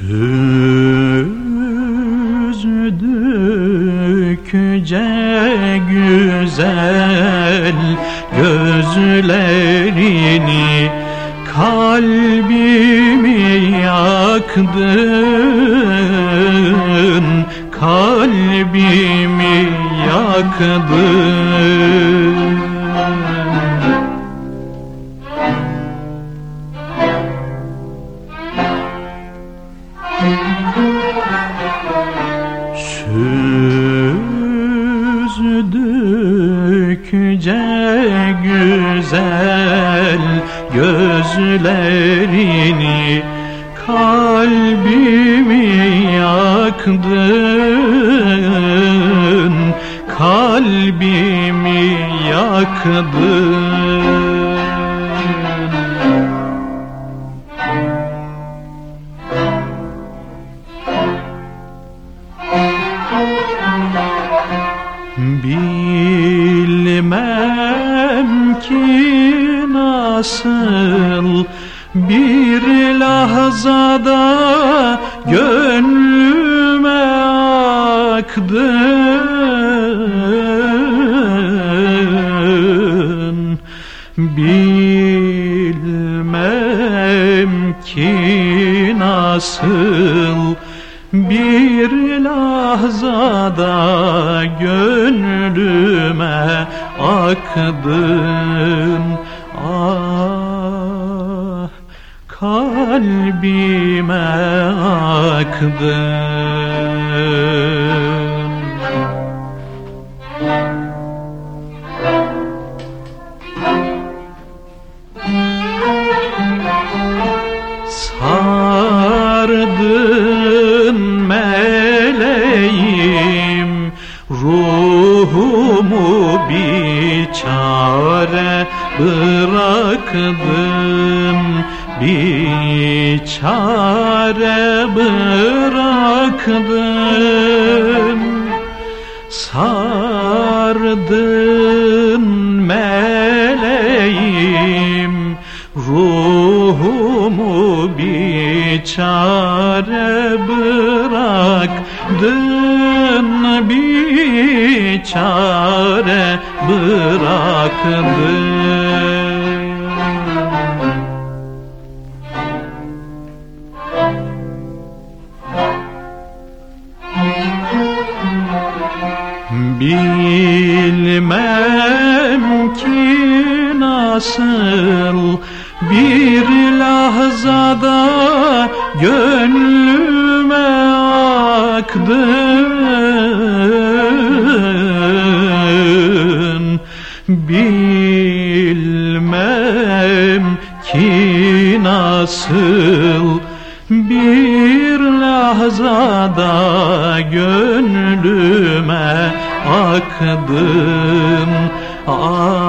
Süzdükçe güzel gözlerini Kalbimi yaktın Kalbimi yaktın Süzdükçe güzel gözlerini Kalbimi yaktın Kalbimi yaktın Bilmem ki nasıl bir lahzada gönlüme aktın. Bilmem ki nasıl bir lahzada gönlüme aktın Ah kalbime aktın çare bıraktım Bir çare bıraktım Sardın meleğim Ruhumu bir çare bıraktın Bir çare bıraktın Bilmem ki nasıl bir lahzada gönlüme aktın Bilmem ki nasıl. Bir lahzada gönlüme aktın Ah